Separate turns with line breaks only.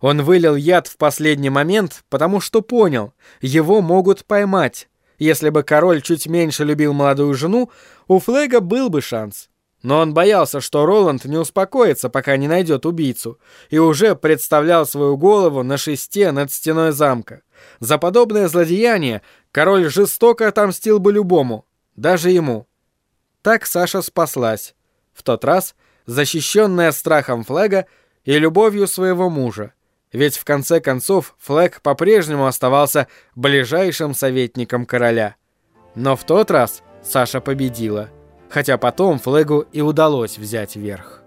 Он вылил яд в последний момент, потому что понял, его могут поймать. Если бы король чуть меньше любил молодую жену, у Флега был бы шанс. Но он боялся, что Роланд не успокоится, пока не найдет убийцу, и уже представлял свою голову на шесте над стеной замка. За подобное злодеяние король жестоко отомстил бы любому, даже ему. Так Саша спаслась. В тот раз защищенная страхом Флега и любовью своего мужа. Ведь в конце концов Флэг по-прежнему оставался ближайшим советником короля. Но в тот раз Саша победила, хотя потом Флэгу и удалось взять верх.